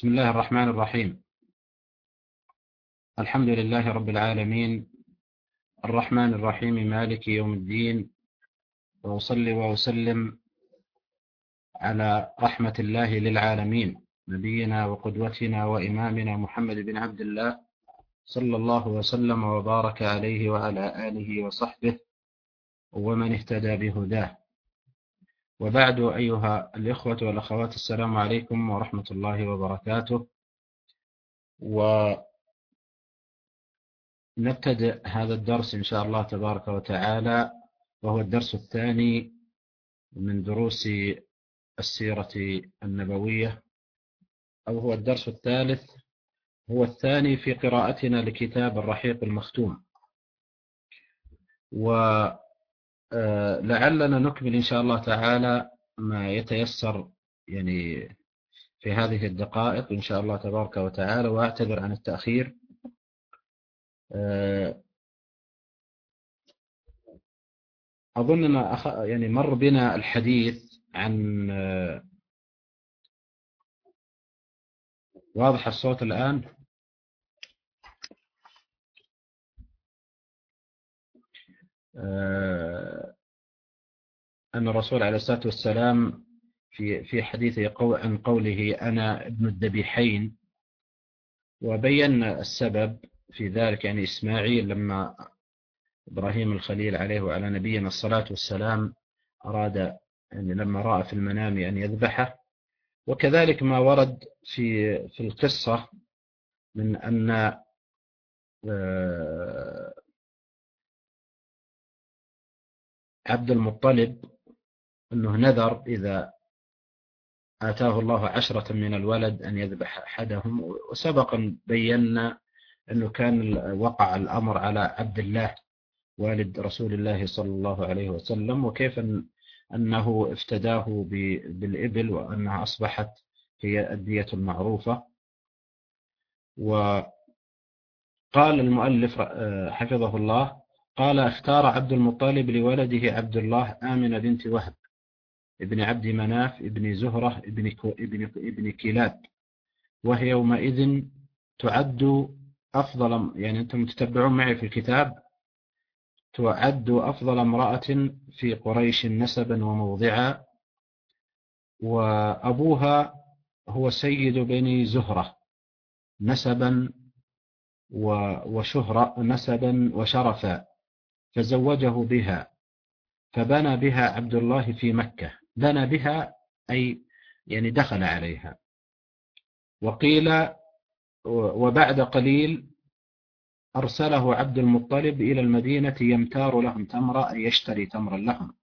بسم الله الرحمن الرحيم. الحمد لله رب العالمين. الرحمن الرحيم مالك يوم الدين. وأصلي وأسلم على رحمة الله للعالمين. نبينا وقدوتنا وإمامنا محمد بن عبد الله صلى الله وسلم وبارك عليه وعلى آله وصحبه ومن اهتدى بهداه. وبعد أيها الإخوة والأخوات السلام عليكم ورحمة الله وبركاته. ونبتدئ هذا الدرس إن شاء الله تبارك وتعالى وهو الدرس الثاني من دروس السيرة النبوية أو هو الدرس الثالث هو الثاني في قراءتنا لكتاب الرحيق المختوم. و لعلنا نكمل إن شاء الله تعالى ما يتيسر يعني في هذه الدقائق إن شاء الله تبارك وتعالى وأعتذر عن التأخير. آه، أظننا أخ... يعني مر بنا الحديث عن آه، واضح الصوت الآن؟ أن الرسول عليه الصلاة والسلام في في حديثه عن قوله أنا ابن الذبيحين وبين السبب في ذلك يعني إسماعيل لما إبراهيم الخليل عليه وعلى نبينا الصلاة والسلام أراد يعني لما رأى في المنام أن يذبحه. وكذلك ما ورد في في القصة من أن عبد المطلب أنه نذر إذا آتاه الله عشرة من الولد أن يذبح أحدهم وسبقا بينا أنه كان وقع الأمر على عبد الله والد رسول الله صلى الله عليه وسلم وكيف أنه افتداه بالإبل وأنها أصبحت هي الدية المعروفة. وقال المؤلف آه، حفظه الله قال اختار عبد المطلب لولده عبد الله آمنة بنت وهب ابن عبد مناف ابن زهرة ابن, ابن, ابن كلاب. وهي يومئذ تعد أفضل يعني أنتم تتبعون معي في الكتاب تعد أفضل امرأة في قريش نسبا وموضعا. وأبوها هو سيد بني زهرة نسبا وشهرة نسبا وشرفا. فزوجه بها فبنى بها عبد الله في مكة. بنى بها أي يعني دخل عليها. وقيل وبعد قليل أرسله عبد المطلب إلى المدينة يمتار لهم تمرا أي يشتري تمرا لهم.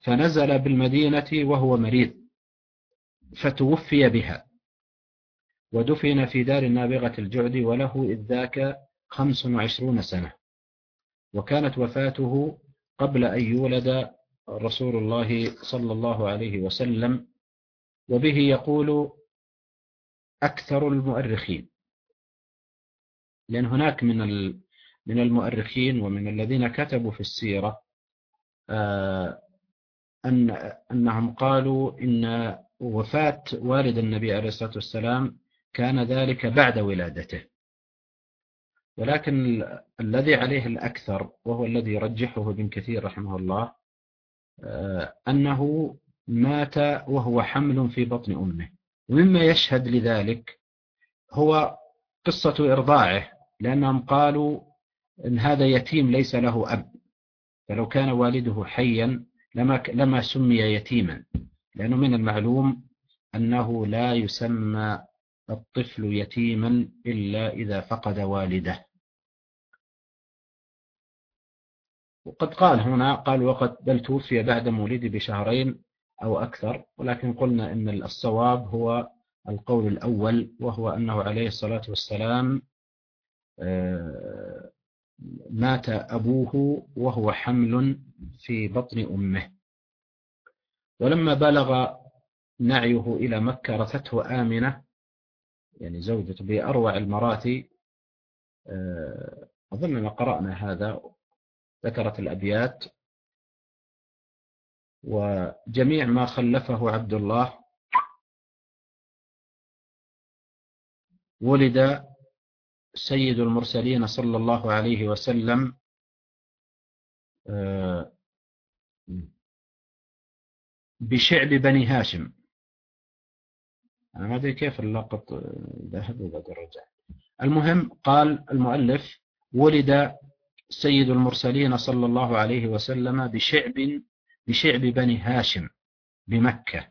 فنزل بالمدينة وهو مريض فتوفي بها. ودفن في دار النابغة الجعد وله إذ ذاك خمس وعشرون سنة. وكانت وفاته قبل أن يولد رسول الله صلى الله عليه وسلم وبه يقول أكثر المؤرخين. لأن هناك من من المؤرخين ومن الذين كتبوا في السيرة آه، أن أنهم قالوا إن وفاة والد النبي عليه الصلاة والسلام كان ذلك بعد ولادته. ولكن الذي عليه الأكثر وهو الذي يرجحه ابن كثير رحمه الله آه، أنه مات وهو حمل في بطن أمه. ومما يشهد لذلك هو قصة إرضاعه لأنهم قالوا إن هذا يتيم ليس له أب فلو كان والده حيا لما, لما سمي يتيما. لأنه من المعلوم أنه لا يسمى الطفل يتيما إلا إذا فقد والده. وقد قال هنا قال وقد بل توفي بعد مولده بشهرين أو أكثر ولكن قلنا أن الصواب هو القول الأول وهو أنه عليه الصلاة والسلام آه، مات أبوه وهو حمل في بطن أمه. ولما بلغ نعيه إلى مكة رثته آمنة يعني زوجته بأروع المراتي آه، أظننا قرأنا هذا ذكرت الأبيات. وجميع ما خلفه عبد الله. ولد سيد المرسلين صلى الله عليه وسلم آه، بشعب بني هاشم. أنا ما أدري كيف اللقط ذهب وبعد الرجع المهم قال المؤلف ولد سيد المرسلين صلى الله عليه وسلم بشعب بشعب بني هاشم بمكة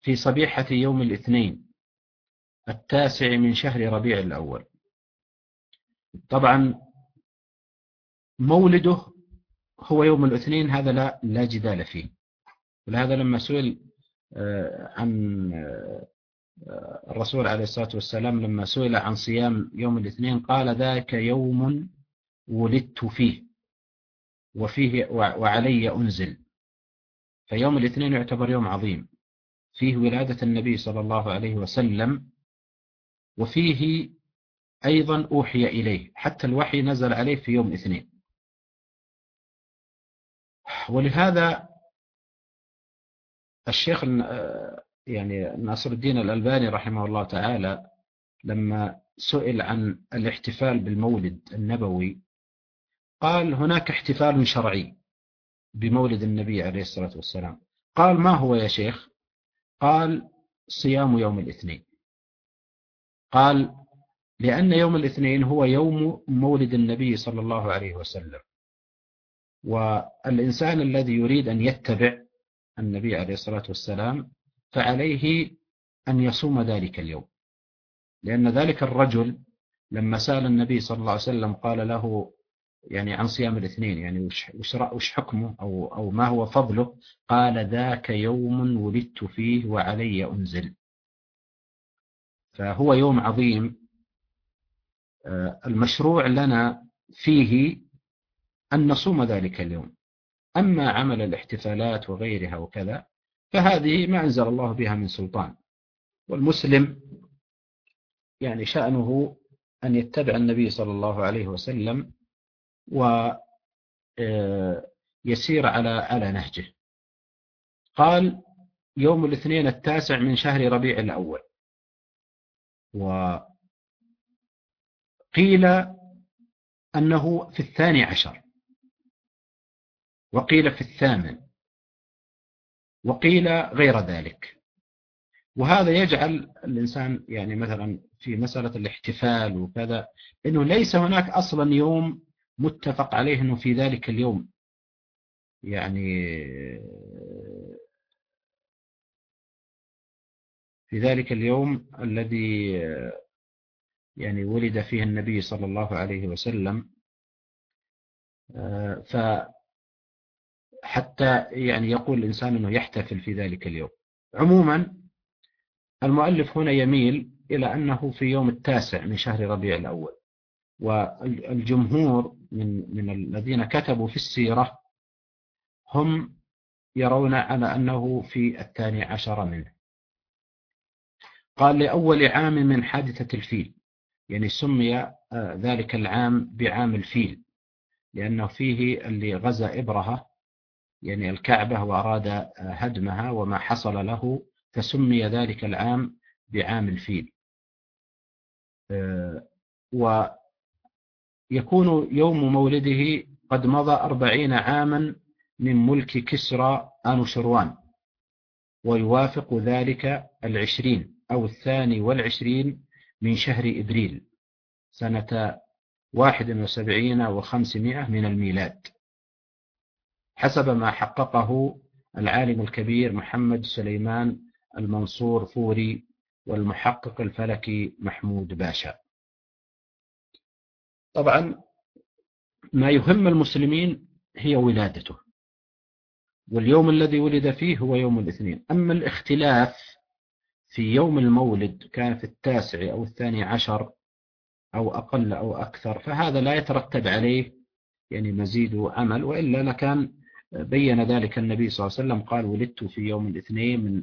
في صبيحة يوم الاثنين التاسع من شهر ربيع الأول. طبعا مولده هو يوم الاثنين هذا لا لا جدال فيه. ولهذا لما سئل آه، عن آه، الرسول عليه الصلاة والسلام لما سئل عن صيام يوم الاثنين قال ذاك يوم ولدت فيه وفيه وعلي أنزل. فيوم الاثنين يعتبر يوم عظيم. فيه ولادة النبي صلى الله عليه وسلم وفيه أيضا أوحي إليه. حتى الوحي نزل عليه في يوم اثنين ولهذا الشيخ يعني ناصر الدين الألباني رحمه الله تعالى لما سئل عن الاحتفال بالمولد النبوي قال هناك احتفال شرعي بمولد النبي عليه الصلاة والسلام. قال ما هو يا شيخ؟ قال صيام يوم الاثنين. قال لأن يوم الاثنين هو يوم مولد النبي صلى الله عليه وسلم والإنسان الذي يريد أن يتبع النبي عليه الصلاة والسلام فعليه أن يصوم ذلك اليوم. لأن ذلك الرجل لما سأل النبي صلى الله عليه وسلم قال له يعني عن صيام الاثنين يعني وش, وش حكمه أو, أو ما هو فضله قال ذاك يوم ولدت فيه وعلي أنزل. فهو يوم عظيم. آه، المشروع لنا فيه أن نصوم ذلك اليوم. أما عمل الاحتفالات وغيرها وكذا فهذه ما أنزل الله بها من سلطان. والمسلم يعني شأنه أن يتبع النبي صلى الله عليه وسلم ويسير آه، على على نهجه. قال يوم الاثنين التاسع من شهر ربيع الأول. وقيل أنه في الثاني عشر. وقيل في الثامن. وقيل غير ذلك. وهذا يجعل الإنسان يعني مثلا في مسألة الاحتفال وكذا أنه ليس هناك أصلا يوم متفق عليه أنه في ذلك اليوم. يعني في ذلك اليوم الذي يعني ولد فيه النبي صلى الله عليه وسلم. ف حتى يعني يقول الإنسان أنه يحتفل في ذلك اليوم. عموما المؤلف هنا يميل إلى أنه في يوم التاسع من شهر ربيع الأول والجمهور من من الذين كتبوا في السيرة هم يرون على أنه في الثاني عشر منه. قال لأول عام من حادثة الفيل يعني سمي آه، ذلك العام بعام الفيل لأنه فيه اللي غزا إبرهة يعني الكعبة وأراد هدمها وما حصل له فسمي ذلك العام بعام الفيل. آه، ويكون يوم مولده قد مضى أربعين عاما من ملك كسرى آنوشروان ويوافق ذلك العشرين أو الثاني والعشرين من شهر إبريل سنة واحد وسبعين وخمسمائة من الميلاد. حسب ما حققه العالم الكبير محمد سليمان المنصور فوري والمحقق الفلكي محمود باشا. طبعا ما يهم المسلمين هي ولادته واليوم الذي ولد فيه هو يوم الاثنين. أما الاختلاف في يوم المولد كان في التاسع أو الثاني عشر أو أقل أو أكثر فهذا لا يترتب عليه يعني مزيد عمل وإلا لكان بين ذلك النبي صلى الله عليه وسلم قال ولدت في يوم الاثنين من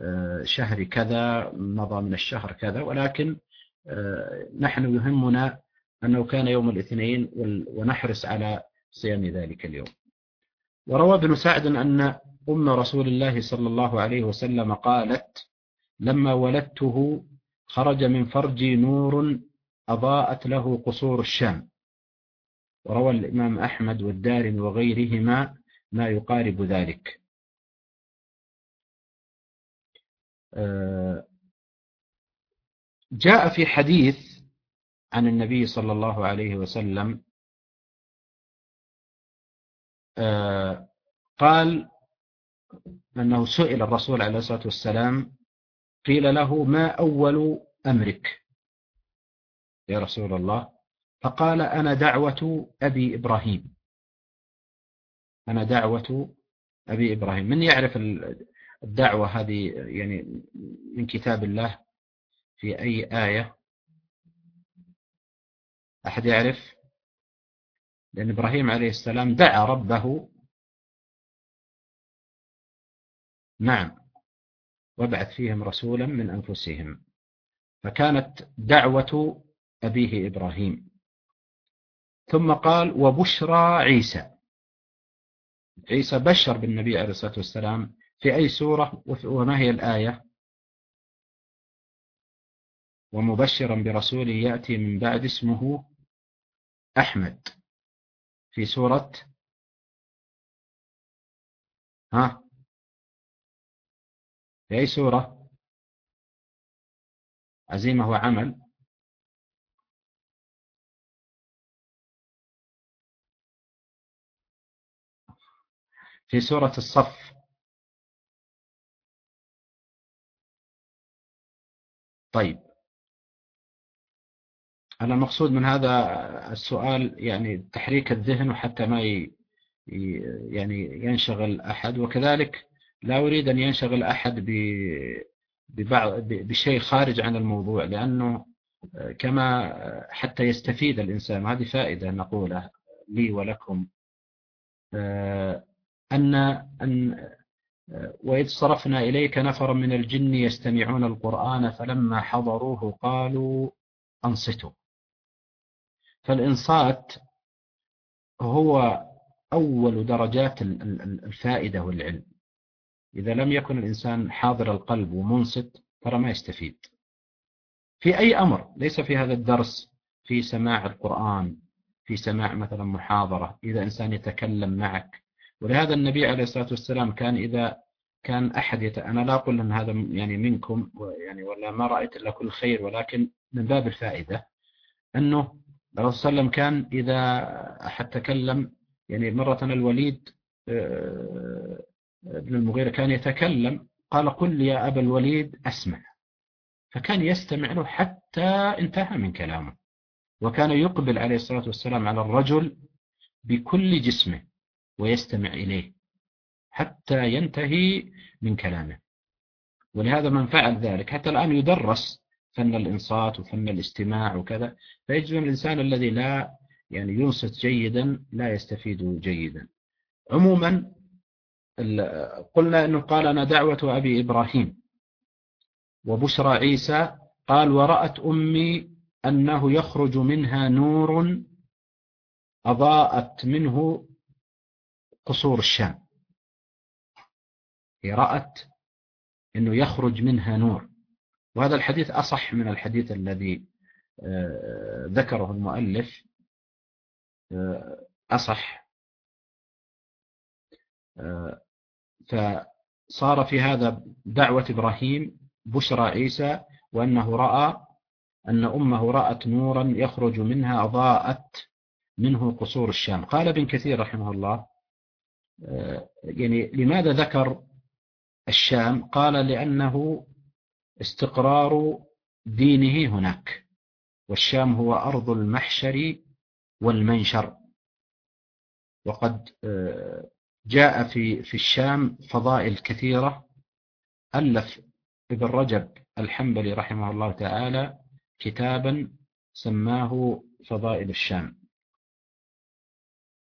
آه، شهر كذا مضى من الشهر كذا ولكن آه، نحن يهمنا أنه كان يوم الاثنين ونحرص على صيام ذلك اليوم. وروى ابن سعد أن أم رسول الله صلى الله عليه وسلم قالت لما ولدته خرج من فرجي نور أضاءت له قصور الشام. وروى الإمام أحمد والدار وغيرهما ما يقارب ذلك. آه، جاء في حديث عن النبي صلى الله عليه وسلم آه، قال أنه سئل الرسول عليه الصلاة والسلام قيل له ما أول أمرك؟ يا رسول الله. فقال أنا دعوة أبي إبراهيم. أنا دعوة أبي إبراهيم. من يعرف الدعوة هذه يعني من كتاب الله في أي آية؟ أحد يعرف؟ لأن إبراهيم عليه السلام دعا ربه. نعم. وابعث فيهم رسولا من أنفسهم. فكانت دعوة أبيه إبراهيم. ثم قال وبشرى عيسى. عيسى بشر بالنبي عليه الصلاة والسلام في أي سورة وما هي الآية؟ ومبشرا برسول يأتي من بعد اسمه أحمد. في سورة ها؟ في أي سورة؟ عزيمة وعمل. في سورة الصف. طيب. أنا المقصود من هذا السؤال يعني تحريك الذهن وحتى ما يعني ينشغل أحد وكذلك لا أريد أن ينشغل أحد ببعض بشيء خارج عن الموضوع لأنه كما حتى يستفيد الإنسان هذه فائدة نقولها لي ولكم. أن أن وإذ صرفنا إليك نفرا من الجن يستمعون القرآن فلما حضروه قالوا أنصتوا. فالإنصات هو أول درجات الفائدة والعلم. إذا لم يكن الإنسان حاضر القلب ومنصت ترى ما يستفيد. في أي أمر؟ ليس في هذا الدرس في سماع القرآن في سماع مثلا محاضرة. إذا إنسان يتكلم معك ولهذا النبي عليه الصلاة والسلام كان إذا كان أحد يت... أنا لا أقول أن هذا يعني منكم يعني ولا ما رأيت إلا كل خير ولكن من باب الفائدة أنه الرسول صلى الله عليه وسلم كان إذا أحد تكلم يعني مرة الوليد آه، ابن المغيرة كان يتكلم قال قل يا أبا الوليد أسمع. فكان يستمع له حتى انتهى من كلامه. وكان يقبل عليه الصلاة والسلام على الرجل بكل جسمه. ويستمع إليه حتى ينتهي من كلامه. ولهذا من فعل ذلك حتى الآن يدرس فن الإنصات وفن الاستماع وكذا فيجد الإنسان الذي لا يعني ينصت جيدا لا يستفيد جيدا. عموما قلنا أنه قال أنا دعوة أبي إبراهيم وبشرى عيسى قال ورأت أمي أنه يخرج منها نور أضاءت منه قصور الشام. هي رأت أنه يخرج منها نور. وهذا الحديث أصح من الحديث الذي آه، ذكره المؤلف آه، أصح. آه، فصار في هذا دعوة إبراهيم بشرى عيسى وأنه رأى أن أمه رأت نورا يخرج منها أضاءت منه قصور الشام. قال ابن كثير رحمه الله يعني لماذا ذكر الشام؟ قال لأنه استقرار دينه هناك والشام هو أرض المحشر والمنشر. وقد جاء في في الشام فضائل كثيرة. ألف ابن رجب الحنبلي رحمه الله تعالى كتابا سماه فضائل الشام.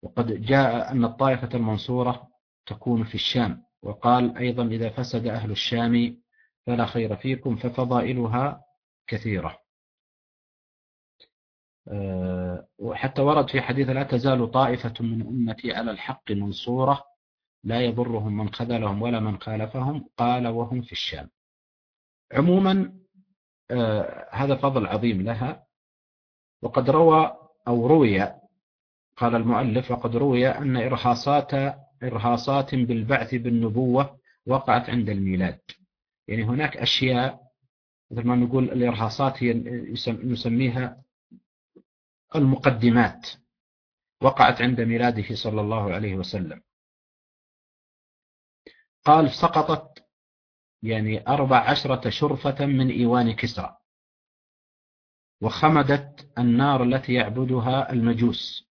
وقد جاء أن الطائفة المنصورة تكون في الشام وقال أيضا إذا فسد أهل الشام فلا خير فيكم ففضائلها كثيرة. آه، وحتى ورد في حديث لا تزال طائفة من أمتي على الحق منصورة لا يضرهم من خذلهم ولا من خالفهم قال وهم في الشام. عموما آه، هذا فضل عظيم لها وقد روى أو روي قال المؤلف وقد روي أن إرهاصات إرهاصات بالبعث بالنبوة وقعت عند الميلاد. يعني هناك أشياء مثل ما نقول الإرهاصات هي نسميها المقدمات وقعت عند ميلاده صلى الله عليه وسلم. قال سقطت يعني أربع عشرة شرفة من إيوان كسرى وخمدت النار التي يعبدها المجوس.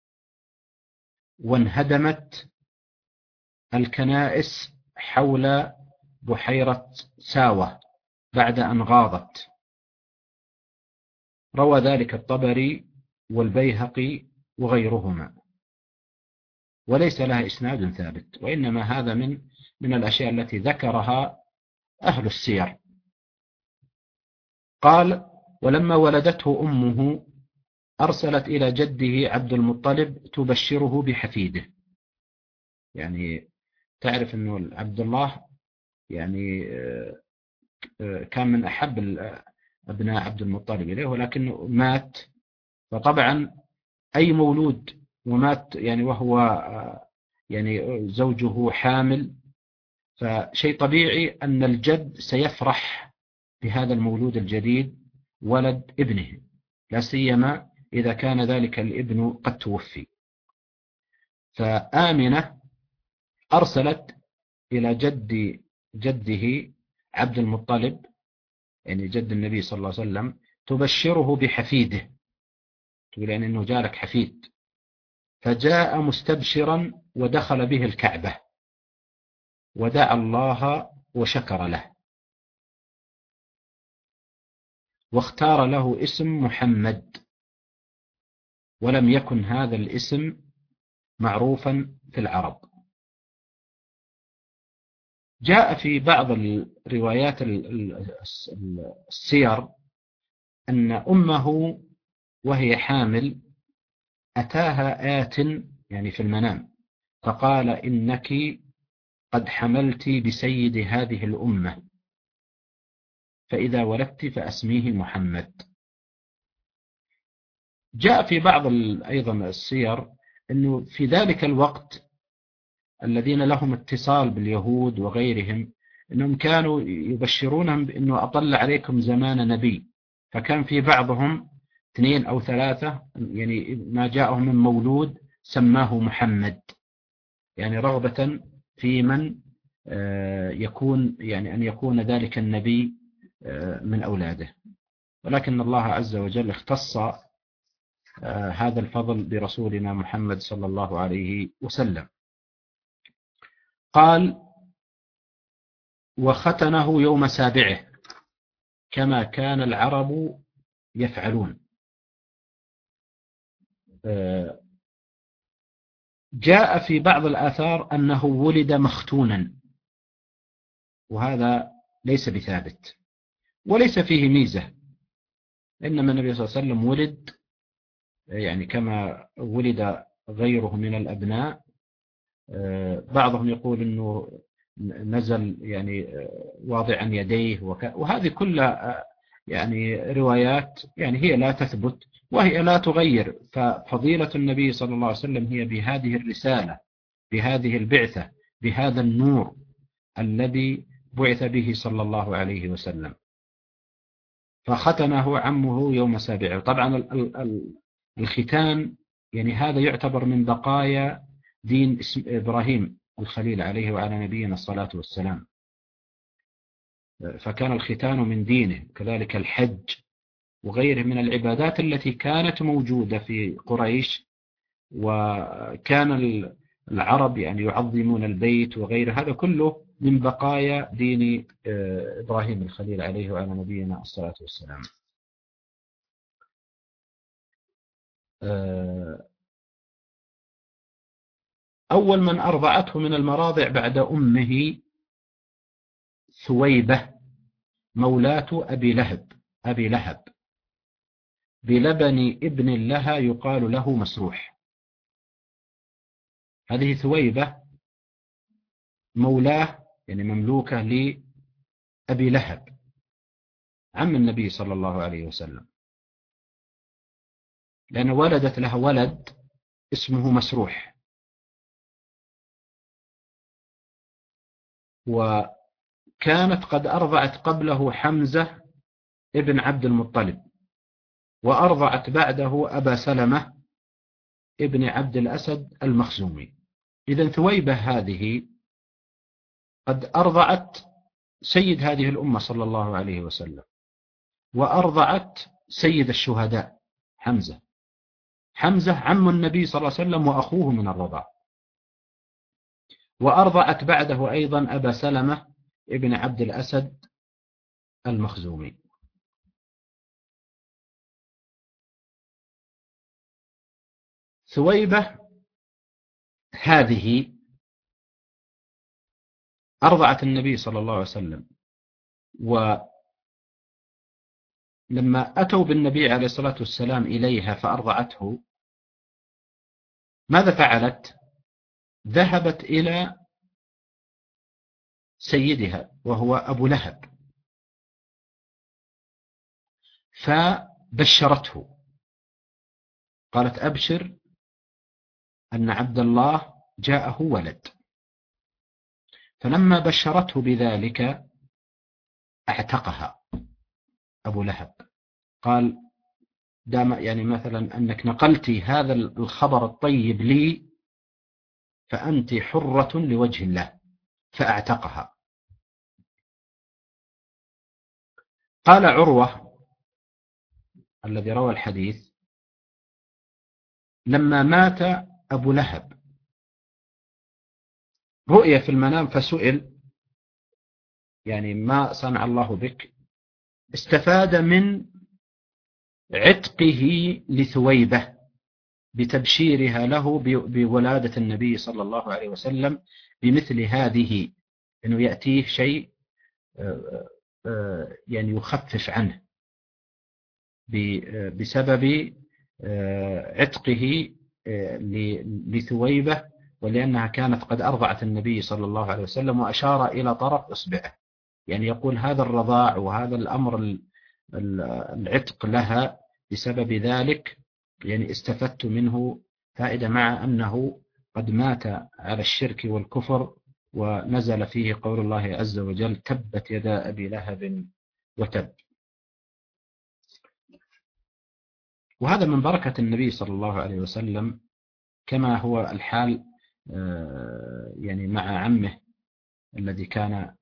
وانهدمت الكنائس حول بحيرة ساوة بعد أن غاضت. روى ذلك الطبري والبيهقي وغيرهما. وليس لها إسناد ثابت وإنما هذا من من الأشياء التي ذكرها أهل السير. قال ولما ولدته أمه أرسلت إلى جده عبد المطلب تبشره بحفيده. يعني تعرف أنه عبد الله يعني آه، آه، كان من أحب أبناء عبد المطلب إليه ولكنه مات. فطبعا أي مولود ومات يعني وهو آه، يعني زوجه حامل فشيء طبيعي أن الجد سيفرح بهذا المولود الجديد ولد ابنه لا سيما إذا كان ذلك الابن قد توفي. فآمنة أرسلت إلى جد جده عبد المطلب يعني جد النبي صلى الله عليه وسلم تبشره بحفيده. تقول يعني أنه جالك حفيد. فجاء مستبشرا ودخل به الكعبة. ودعا الله وشكر له. واختار له اسم محمد. ولم يكن هذا الاسم معروفا في العرب. جاء في بعض الروايات السير أن أمه وهي حامل أتاها آت يعني في المنام فقال إنك قد حملت بسيد هذه الأمة فإذا ولدت فأسميه محمد. جاء في بعض أيضا السير أنه في ذلك الوقت الذين لهم اتصال باليهود وغيرهم أنهم كانوا يبشرونهم بأنه أطل عليكم زمان نبي. فكان في بعضهم اثنين أو ثلاثة يعني ما جاءهم من مولود سماه محمد. يعني رغبة في من آه، يكون يعني أن يكون ذلك النبي آه، من أولاده. ولكن الله عز وجل اختص هذا الفضل برسولنا محمد صلى الله عليه وسلم. قال وختنه يوم سابعه كما كان العرب يفعلون. جاء في بعض الآثار أنه ولد مختونا وهذا ليس بثابت وليس فيه ميزة إنما النبي صلى الله عليه وسلم ولد يعني كما ولد غيره من الأبناء بعضهم يقول أنه نزل يعني واضعا يديه وهذه كلها يعني روايات يعني هي لا تثبت وهي لا تغير. ففضيلة النبي صلى الله عليه وسلم هي بهذه الرسالة بهذه البعثة بهذا النور الذي بعث به صلى الله عليه وسلم. فختنه عمه يوم سابعه طبعا الختان يعني هذا يعتبر من بقايا دين إبراهيم الخليل عليه وعلى نبينا الصلاة والسلام. فكان الختان من دينه كذلك الحج وغيره من العبادات التي كانت موجودة في قريش. وكان العرب يعني يعظمون البيت وغير هذا كله من بقايا دين آه، إبراهيم الخليل عليه وعلى نبينا الصلاة والسلام. أول من أرضعته من المراضع بعد أمه ثويبة مولاة أبي لهب أبي لهب. بلبن ابن لها يقال له مسروح. هذه ثويبة مولاه يعني مملوكة لأبي لهب عم النبي صلى الله عليه وسلم. لأن ولدت لها ولد اسمه مسروح. وكانت قد أرضعت قبله حمزة ابن عبد المطلب وأرضعت بعده أبا سلمة ابن عبد الأسد المخزومي. إذا ثويبة هذه قد أرضعت سيد هذه الأمة صلى الله عليه وسلم وأرضعت سيد الشهداء حمزة. حمزة عم النبي صلى الله عليه وسلم وأخوه من الرضاع. وأرضعت بعده أيضا أبا سلمة ابن عبد الأسد المخزومي. ثويبة هذه أرضعت النبي صلى الله عليه وسلم ولما أتوا بالنبي عليه الصلاة والسلام إليها فأرضعته ماذا فعلت؟ ذهبت إلى سيدها وهو أبو لهب فبشرته قالت أبشر أن عبد الله جاءه ولد. فلما بشرته بذلك أعتقها. أبو لهب. قال دام يعني مثلا أنك نقلتي هذا الخبر الطيب لي فأنت حرة لوجه الله فأعتقها. قال عروة الذي روى الحديث لما مات أبو لهب رؤية في المنام فسئل يعني ما صنع الله بك؟ استفاد من عتقه لثويبة بتبشيرها له بولادة النبي صلى الله عليه وسلم بمثل هذه أنه يأتيه شيء آه، آه، يعني يخفف عنه بسبب آه، عتقه لثويبة ولأنها كانت قد أرضعت النبي صلى الله عليه وسلم وأشار إلى طرف إصبعه. يعني يقول هذا الرضاع وهذا الأمر العتق لها بسبب ذلك يعني استفدت منه فائدة مع أنه قد مات على الشرك والكفر ونزل فيه قول الله عز وجل تبت يدا أبي لهب وتب. وهذا من بركة النبي صلى الله عليه وسلم كما هو الحال آه، يعني مع عمه الذي كان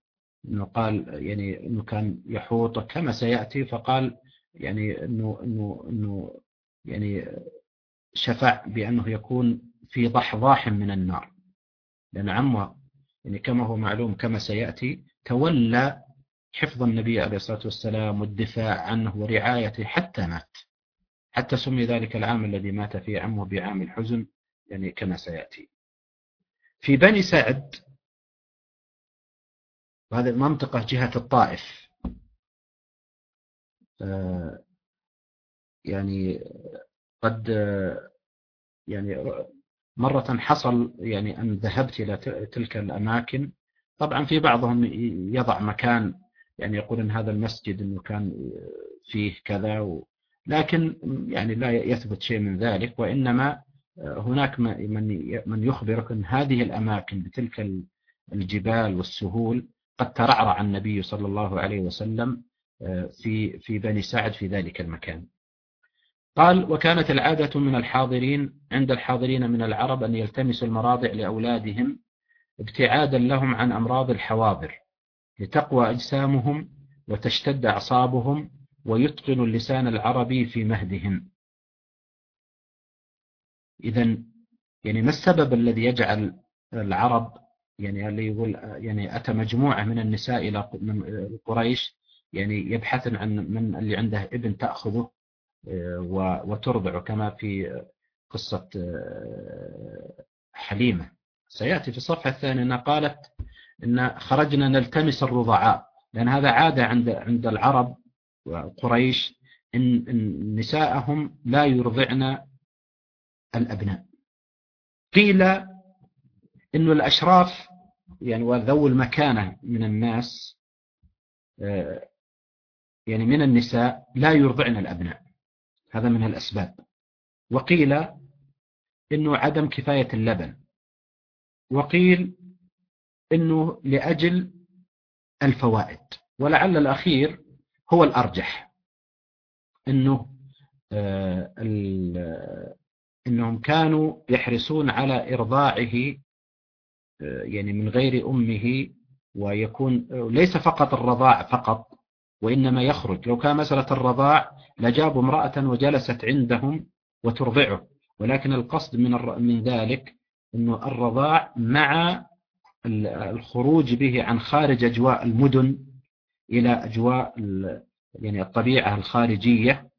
إنه قال يعني إنه كان يحوط كما سيأتي فقال يعني إنه إنه إنه يعني شفع بأنه يكون في ضحضاح من النار. لأن عمه يعني كما هو معلوم كما سيأتي تولى حفظ النبي عليه الصلاة والسلام والدفاع عنه ورعايته حتى مات. حتى سمي ذلك العام الذي مات فيه عمه بعام الحزن يعني كما سيأتي. في بني سعد وهذه المنطقة جهة الطائف. آه، يعني قد يعني مرة حصل يعني أن ذهبت إلى تلك الأماكن. طبعا في بعضهم يضع مكان يعني يقول أن هذا المسجد أنه كان فيه كذا و لكن يعني لا يثبت شيء من ذلك. وإنما هناك من من يخبرك أن هذه الأماكن بتلك الجبال والسهول قد ترعرع النبي صلى الله عليه وسلم آه، في في بني سعد في ذلك المكان. قال وكانت العادة من الحاضرين عند الحاضرين من العرب أن يلتمسوا المراضع لأولادهم ابتعادا لهم عن أمراض الحواضر لتقوى أجسامهم وتشتد أعصابهم ويتقنوا اللسان العربي في مهدهم إذا يعني ما السبب الذي يجعل العرب يعني اللي يقول يعني أتى مجموعة من النساء إلى قريش يعني يبحثن عن من اللي عنده ابن تأخذه آه، وترضعه كما في قصة آه، حليمة. سيأتي في الصفحة الثانية أنها قالت إن خرجنا نلتمس الرضعاء لأن هذا عادة عند عند العرب وقريش إن نساءهم لا يرضعن الأبناء. قيل إنه الأشراف يعني وذوي المكانة من الناس آه، يعني من النساء لا يرضعن الأبناء. هذا من الأسباب. وقيل إنه عدم كفاية اللبن. وقيل إنه لأجل الفوائد. ولعل الأخير هو الأرجح. إنه آه إنهم كانوا يحرصون على إرضاعه آه يعني من غير أمه ويكون ليس فقط الرضاع فقط وإنما يخرج. لو كان مسألة الرضاع لجابوا امرأة وجلست عندهم وترضعه. ولكن القصد من من ذلك أنه الرضاع مع الخروج به عن خارج أجواء المدن إلى أجواء يعني الطبيعة الخارجية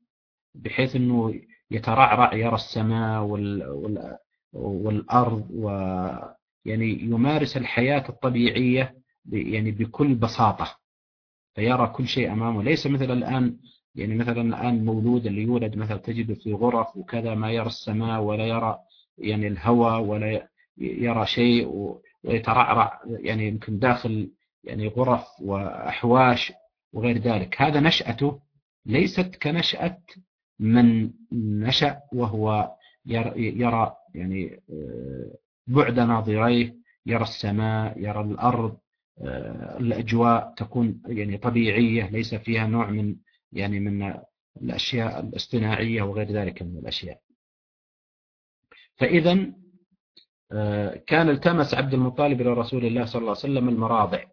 بحيث أنه يترعرع يرى السماء والأرض ويعني يمارس الحياة الطبيعية يعني بكل بساطة فيرى كل شيء أمامه. ليس مثل الآن يعني مثلا الآن مولود اللي يولد مثلا تجده في غرف وكذا ما يرى السماء ولا يرى يعني الهواء ولا يرى شيء ويترعرع يعني يمكن داخل يعني غرف وأحواش وغير ذلك. هذا نشأته ليست كنشأة من نشأ وهو يرى يعني آه، بعد ناظريه يرى السماء يرى الأرض آه، الأجواء تكون يعني طبيعية ليس فيها نوع من يعني من الأشياء الاصطناعية وغير ذلك من الأشياء. فإذا آه، كان التمس عبد المطالب إلى رسول الله صلى الله عليه وسلم المراضع.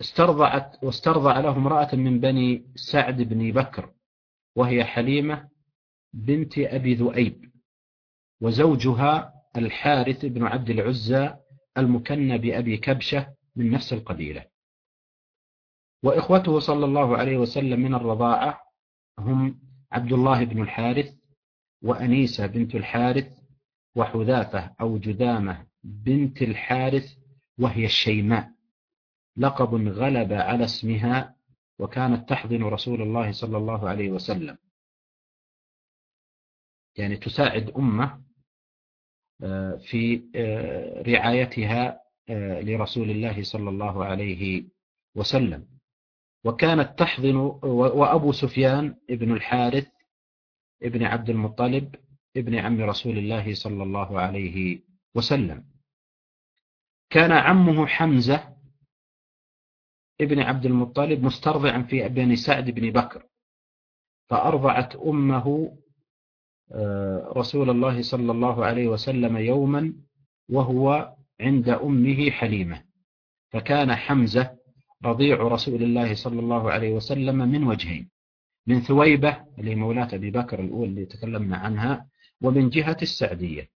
واسترضعت واسترضع له امرأة من بني سعد بن بكر وهي حليمة بنت أبي ذؤيب وزوجها الحارث بن عبد العزى المكنى بأبي كبشة من نفس القبيلة. وإخوته صلى الله عليه وسلم من الرضاعة هم عبد الله بن الحارث وأنيسة بنت الحارث وحذافة أو جذامة بنت الحارث وهي الشيماء. لقب غلب على اسمها وكانت تحضن رسول الله صلى الله عليه وسلم. يعني تساعد أمة آه، في آه، رعايتها آه، لرسول الله صلى الله عليه وسلم. وكانت تحضن وأبو سفيان ابن الحارث ابن عبد المطلب ابن عم رسول الله صلى الله عليه وسلم. كان عمه حمزة ابن عبد المطلب مسترضعا في بني سعد بن بكر فأرضعت أمه رسول الله صلى الله عليه وسلم يوما وهو عند أمه حليمة. فكان حمزة رضيع رسول الله صلى الله عليه وسلم من وجهين من ثويبة اللي مولاة أبي بكر الأولى اللي تكلمنا عنها ومن جهة السعدية.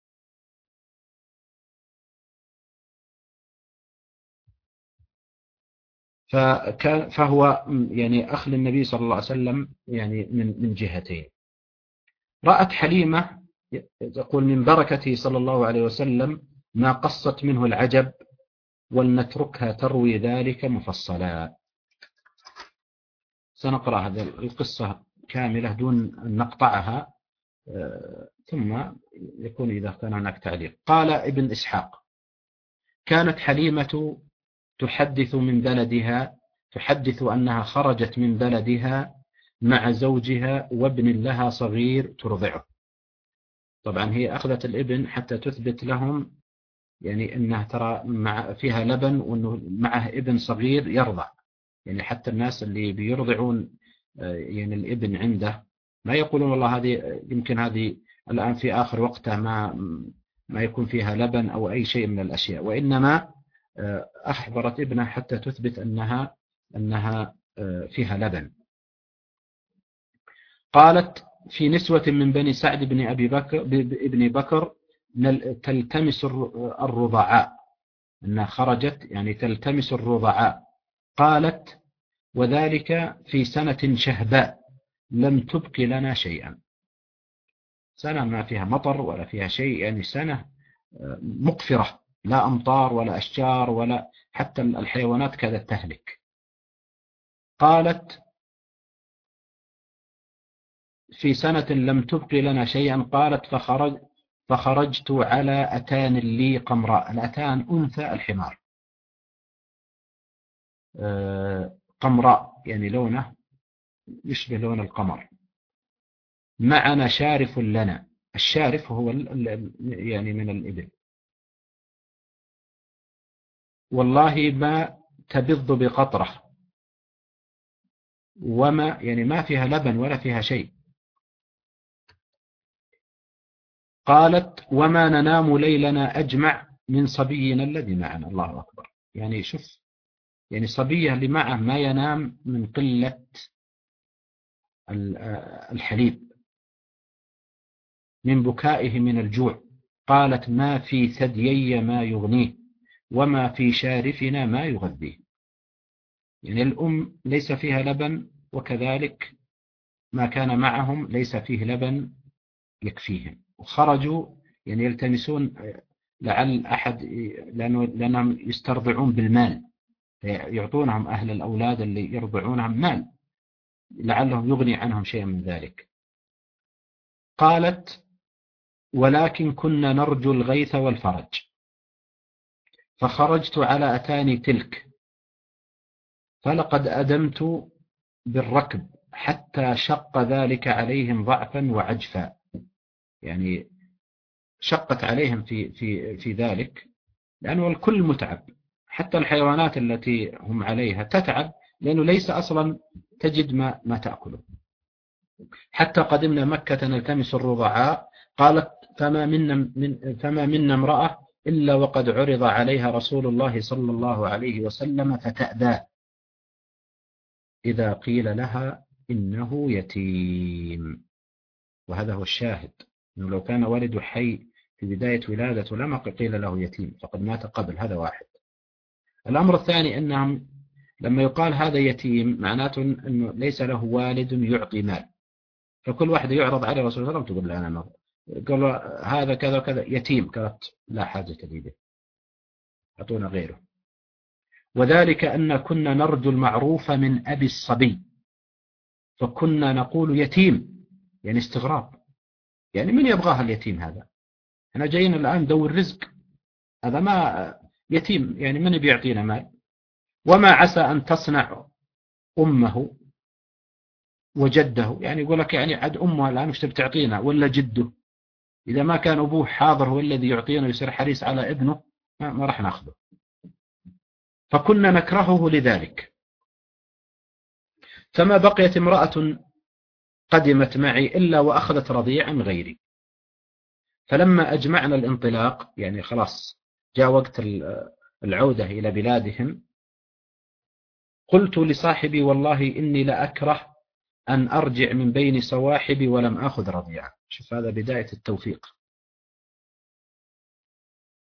فهو يعني أخ للنبي صلى الله عليه وسلم يعني من من جهتين. رأت حليمة تقول من بركته صلى الله عليه وسلم ما قصت منه العجب ولنتركها تروي ذلك مفصلا. سنقرأ هذه القصة كاملة دون أن نقطعها ثم يكون إذا كان هناك تعليق. قال ابن إسحاق كانت حليمة تحدث من بلدها تحدث أنها خرجت من بلدها مع زوجها وابن لها صغير ترضعه. طبعا هي أخذت الابن حتى تثبت لهم يعني أنها ترى مع فيها لبن وأنه معه ابن صغير يرضع. يعني حتى الناس اللي بيرضعون آه، يعني الابن عنده ما يقولون والله هذه يمكن هذه الآن في آخر وقتها ما ما يكون فيها لبن أو أي شيء من الأشياء. وإنما آه، أحضرت ابنها حتى تثبت أنها أنها آه، فيها لبن. قالت في نسوة من بني سعد بن أبي بكر ابن بكر تلتمس الرضعاء. أنها خرجت يعني تلتمس الرضعاء. قالت وذلك في سنة شهباء لم تبق لنا شيئا. سنة ما فيها مطر ولا فيها شيء يعني سنة آه، مقفرة. لا أمطار ولا أشجار ولا حتى الحيوانات كادت تهلك. قالت في سنة لم تبق لنا شيئا قالت فخرج فخرجت على أتان لي قمراء الأتان أنثى الحمار. آه، قمراء يعني لونه يشبه لون القمر. معنا شارف لنا. الشارف هو يعني من الإبل. والله ما تبض بقطرة. وما يعني ما فيها لبن ولا فيها شيء. قالت وما ننام ليلنا أجمع من صبينا الذي معنا. الله أكبر. يعني شوف يعني صبية اللي معه ما ينام من قلة الحليب. من بكائه من الجوع. قالت ما في ثديي ما يغنيه وما في شارفنا ما يغذيه. يعني الأم ليس فيها لبن وكذلك ما كان معهم ليس فيه لبن يكفيهم. وخرجوا يعني يلتمسون لعل أحد لأنه لأنهم يسترضعون بالمال. يعطونهم أهل الأولاد اللي يرضعونهم مال. لعلهم يغني عنهم شيئا من ذلك. قالت ولكن كنا نرجو الغيث والفرج. فخرجت على أتاني تلك. فلقد أدمت بالركب حتى شق ذلك عليهم ضعفا وعجفا. يعني شقت عليهم في في في ذلك لأنه الكل متعب. حتى الحيوانات التي هم عليها تتعب لأنه ليس أصلا تجد ما ما تأكله. حتى قدمنا مكة نلتمس الرضعاء قالت فما منا من فما منا امرأة إلا وقد عرض عليها رسول الله صلى الله عليه وسلم فتأذى. إذا قيل لها إنه يتيم. وهذا هو الشاهد. أنه لو كان والد حي في بداية ولادته لما قيل له يتيم فقد مات قبل هذا واحد. الأمر الثاني أنهم لما يقال هذا يتيم معناته أنه ليس له والد يعطي مال. فكل واحد يعرض عليه رسول الله تقول له أنا قال له هذا كذا وكذا يتيم قالت لا حاجة لي به. أعطونا غيره. وذلك أن كنا نرجو المعروف من أبي الصبي فكنا نقول يتيم يعني استغراب. يعني من يبغاها اليتيم هذا؟ إحنا جايين الآن ندور رزق هذا ما يتيم يعني من بيعطينا مال؟ وما عسى أن تصنع أمه وجده؟ يعني يقول لك يعني عد أمه الآن وش بتعطينا ولا جده؟ إذا ما كان أبوه حاضر هو الذي يعطينا ويصير حريص على ابنه ما, ما راح ناخذه. فكنا نكرهه لذلك. فما بقيت امرأة قدمت معي إلا وأخذت رضيعا غيري. فلما أجمعنا الانطلاق يعني خلاص جاء وقت العودة إلى بلادهم قلت لصاحبي والله إني لأكره أن أرجع من بين سواحبي ولم أخذ رضيعا. شوف هذا بداية التوفيق.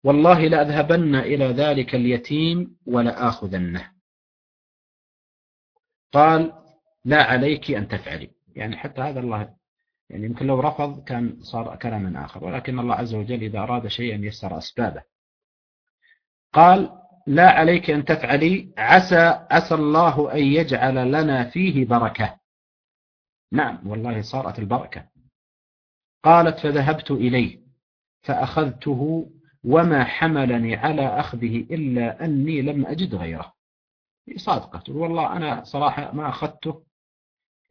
والله لأذهبن إلى ذلك اليتيم ولآخذنه. قال لا عليك أن تفعلي. يعني حتى هذا الله يعني يمكن لو رفض كان صار كلاما آخر. ولكن الله عز وجل إذا أراد شيئا يسر أسبابه. قال لا عليك أن تفعلي عسى عسى الله أن يجعل لنا فيه بركة. نعم والله صارت البركة. قالت فذهبت إليه فأخذته وما حملني على أخذه إلا أني لم أجد غيره. صادقة والله أنا صراحة ما أخذته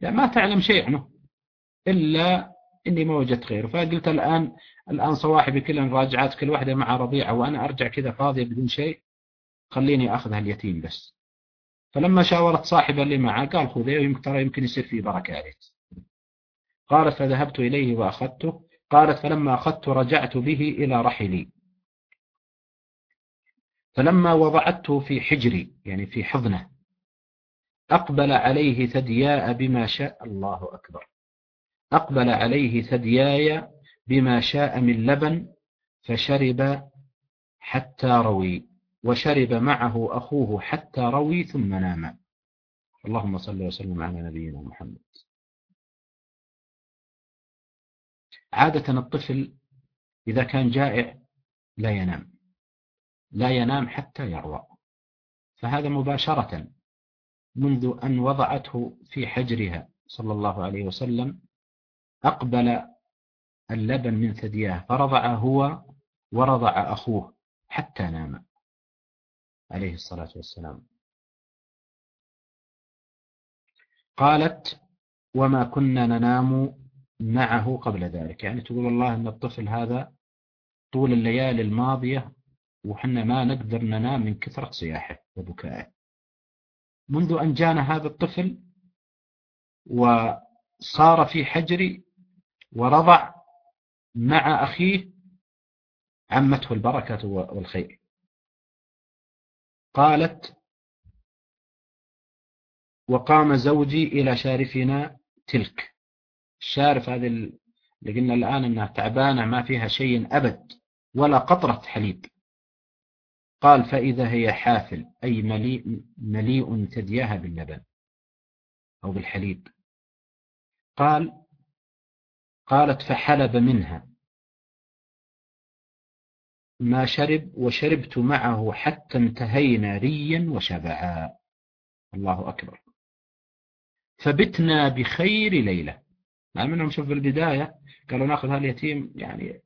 لا ما تعلم شيء عنه إلا إني ما وجدت غيره. فقلت الآن الآن صواحبي كلهم راجعات كل واحدة مع رضيعة وأنا أرجع كذا فاضية بدون شيء خليني أخذها اليتيم بس. فلما شاورت صاحبة اللي معه قال خذيه يمكن ترى يمكن يصير فيه بركة عليك. قالت فذهبت إليه وأخذته. قالت فلما أخذت رجعت به إلى رحلي. فلما وضعته في حجري يعني في حضنه أقبل عليه ثدياء بما شاء الله أكبر. أقبل عليه ثدياي بما شاء من لبن فشرب حتى روي وشرب معه أخوه حتى روي ثم نام. اللهم صل وسلم على نبينا محمد. عادة الطفل إذا كان جائع لا ينام لا ينام حتى يروى فهذا مباشرة منذ أن وضعته في حجرها صلى الله عليه وسلم أقبل اللبن من ثدياه فرضع هو ورضع أخوه حتى نام عليه الصلاة والسلام. قالت وما كنا ننام معه قبل ذلك. يعني تقول الله أن الطفل هذا طول الليالي الماضية وحنا ما نقدر ننام من كثرة صياحه وبكائه. منذ أن جانا هذا الطفل وصار في حجري ورضع مع أخيه عمته البركة والخير. قالت وقام زوجي إلى شارفنا تلك. الشارف هذه اللي قلنا الآن أنها تعبانة ما فيها شيء أبد ولا قطرة حليب. قال فإذا هي حافل أي مليء, مليء ثدياها باللبن أو بالحليب. قال قالت فحلب منها. ما شرب وشربت معه حتى انتهينا ريا وشبعا. الله أكبر. فبتنا بخير ليلة. مع منهم شوف في البداية قالوا نأخذ هاليتيم يعني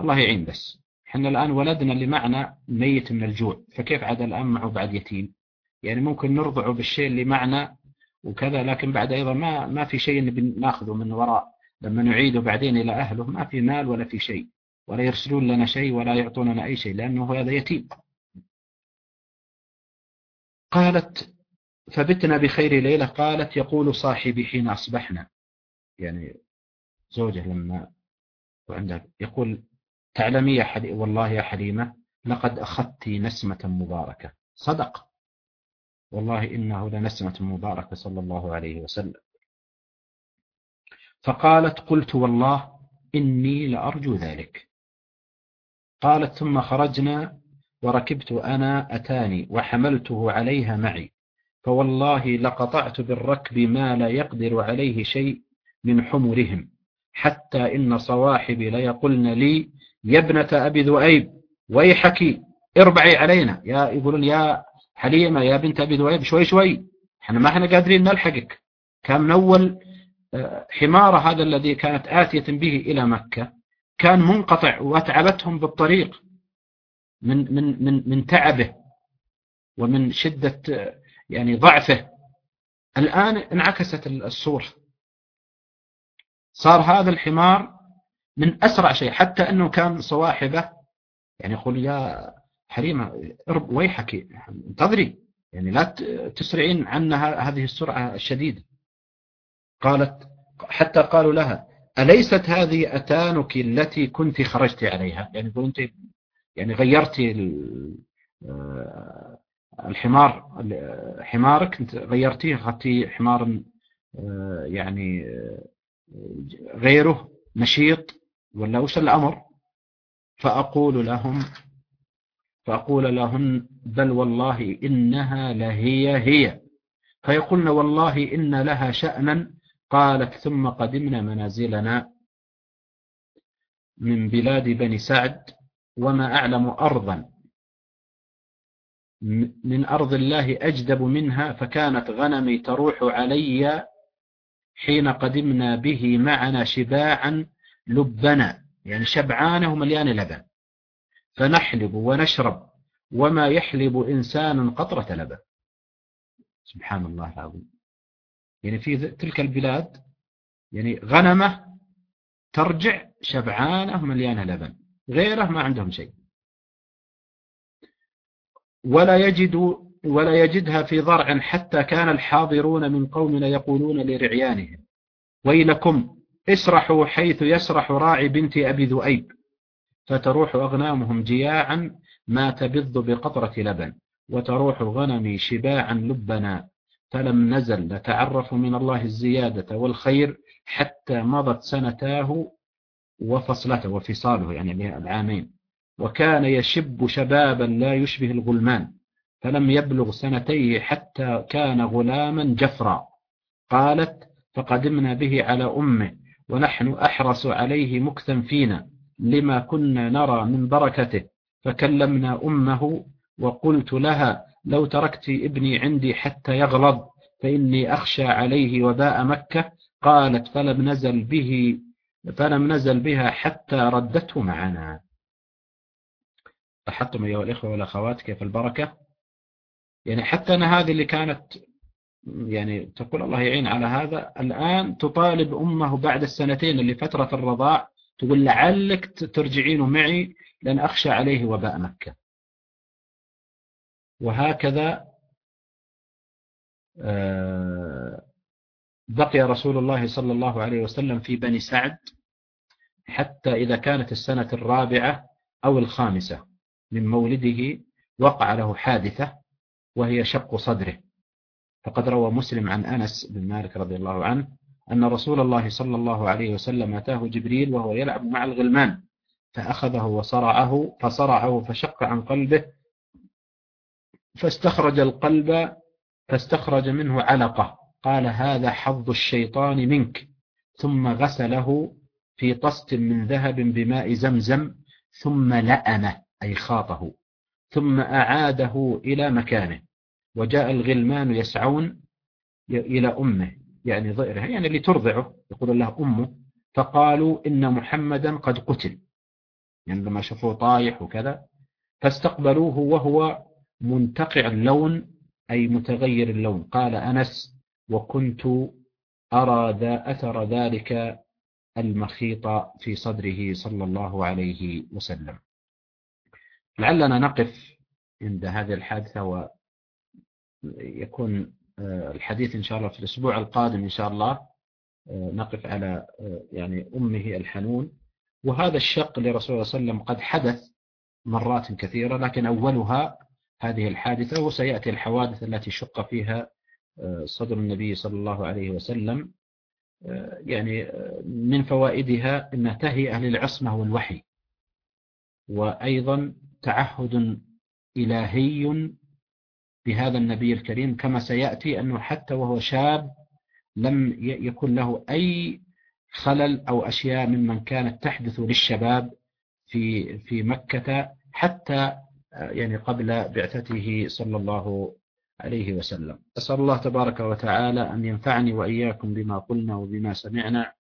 الله يعين بس. إحنا الآن ولدنا اللي معنا ميت من الجوع فكيف عاد الآن معه بعد يتيم؟ يعني ممكن نرضعه بالشيء اللي معنا وكذا لكن بعد أيضا ما ما في شيء نأخذه من وراء. لما نعيده بعدين إلى أهله ما في مال ولا في شيء ولا يرسلون لنا شيء ولا يعطوننا أي شيء لأنه هذا يتيم. قالت فبتنا بخير ليلة. قالت يقول صاحبي حين أصبحنا. يعني زوجة لما وعندها يقول تعلمي يا حلي والله يا حليمة لقد أخذت نسمة مباركة. صدق. والله إنه لنسمة مباركة صلى الله عليه وسلم. فقالت قلت والله إني لأرجو ذلك. قالت ثم خرجنا وركبت أنا أتاني وحملته عليها معي. فوالله لقطعت بالركب ما لا يقدر عليه شيء من حمرهم حتى إن صواحبي ليقولن لي يا ابنة أبي ذؤيب ويحكي اربعي علينا. يا يقولون يا حليمة يا بنت أبي ذؤيب شوي شوي. إحنا ما إحنا قادرين نلحقك. كان من أول آه، حمار هذا الذي كانت آتية به إلى مكة كان منقطع وأتعبتهم بالطريق من من من من تعبه ومن شدة يعني ضعفه. الآن انعكست الصورة. صار هذا الحمار من أسرع شيء حتى أنه كان صواحبه يعني يقول يا حريمة ويحك انتظري يعني لا تسرعين عنا هذه السرعة الشديدة. قالت حتى قالوا لها أليست هذه أتانك التي كنت خرجت عليها؟ يعني كنت يعني غيرتي آه، الحمار حمارك انت غيرتيه اخذتيه حمار آه، يعني آه، غيره نشيط ولا وش الأمر؟ فأقول لهم فأقول لهن بل والله إنها لهي هي. فيقولن والله إن لها شأنا. قالت ثم قدمنا منازلنا من بلاد بني سعد وما أعلم أرضا. من أرض الله أجدب منها فكانت غنمي تروح علي حين قدمنا به معنا شباعا لبنا يعني شبعانة ومليان لبن. فنحلب ونشرب وما يحلب إنسان قطرة لبن. سبحان الله العظيم. يعني في تلك البلاد يعني غنمة ترجع شبعانة مليانة لبن. غيره ما عندهم شيء. ولا يجد ولا يجدها في ضرع حتى كان الحاضرون من قومنا يقولون لرعيانهم ويلكم اسرحوا حيث يسرح راعي بنت أبي ذؤيب فتروح أغنامهم جياعا ما تبض بقطرة لبن وتروح غنمي شباعا لبنا فلم نزل نتعرف من الله الزيادة والخير حتى مضت سنتاه وفصلته وفصاله يعني العامين. وكان يشب شبابا لا يشبه الغلمان فلم يبلغ سنتيه حتى كان غلاما جفرا. قالت فقدمنا به على أمه ونحن أحرص عليه مكثا فينا لما كنا نرى من بركته. فكلمنا أمه وقلت لها لو تركت ابني عندي حتى يغلظ فإني أخشى عليه وباء مكة. قالت فلم نزل به فلم نزل بها حتى ردته معنا. لاحظتم أيها الإخوة والأخوات كيف البركة؟ يعني حتى أنا هذه اللي كانت يعني تقول الله يعين على هذا. الآن تطالب أمه بعد السنتين اللي فترة الرضاع تقول لعلك ترجعين معي لأن أخشى عليه وباء مكة. وهكذا آه، بقي رسول الله صلى الله عليه وسلم في بني سعد حتى إذا كانت السنة الرابعة أو الخامسة من مولده وقع له حادثة وهي شق صدره. فقد روى مسلم عن أنس بن مالك رضي الله عنه أن رسول الله صلى الله عليه وسلم أتاه جبريل وهو يلعب مع الغلمان فأخذه وصرعه فصرعه فشق عن قلبه فاستخرج القلب فاستخرج منه علقة قال هذا حظ الشيطان منك ثم غسله في طست من ذهب بماء زمزم ثم لأمه أي خاطه ثم أعاده إلى مكانه. وجاء الغلمان يسعون إلى أمه يعني ضئرها يعني اللي ترضعه يقول له أمه فقالوا إن محمدا قد قتل. يعني لما شافوه طايح وكذا فاستقبلوه وهو منتقع اللون أي متغير اللون. قال أنس وكنت أرى ذا أثر ذلك المخيط في صدره صلى الله عليه وسلم. لعلنا نقف عند هذه الحادثة ويكون آه، الحديث إن شاء الله في الأسبوع القادم إن شاء الله آه، نقف على آه، يعني أمه الحنون. وهذا الشق لرسول الله صلى الله عليه وسلم قد حدث مرات كثيرة لكن أولها هذه الحادثة وسيأتي الحوادث التي شق فيها صدر النبي صلى الله عليه وسلم. يعني من فوائدها أنها تهيئة للعصمة والوحي. وأيضا تعهد إلهي بهذا النبي الكريم كما سيأتي أنه حتى وهو شاب لم يكن له أي خلل أو أشياء ممن كانت تحدث للشباب في في مكة حتى يعني قبل بعثته صلى الله عليه وسلم. أسأل الله تبارك وتعالى أن ينفعني وإياكم بما قلنا وبما سمعنا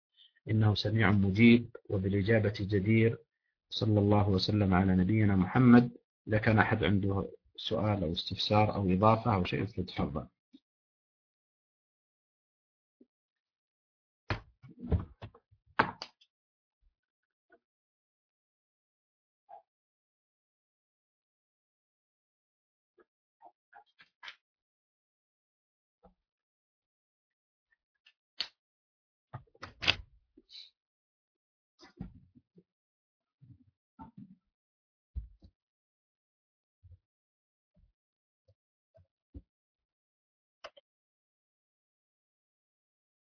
إنه سميع مجيب وبالإجابة جدير. صلى الله وسلم على نبينا محمد. إذا كان أحد عنده سؤال أو استفسار أو إضافة أو شيء فتفضل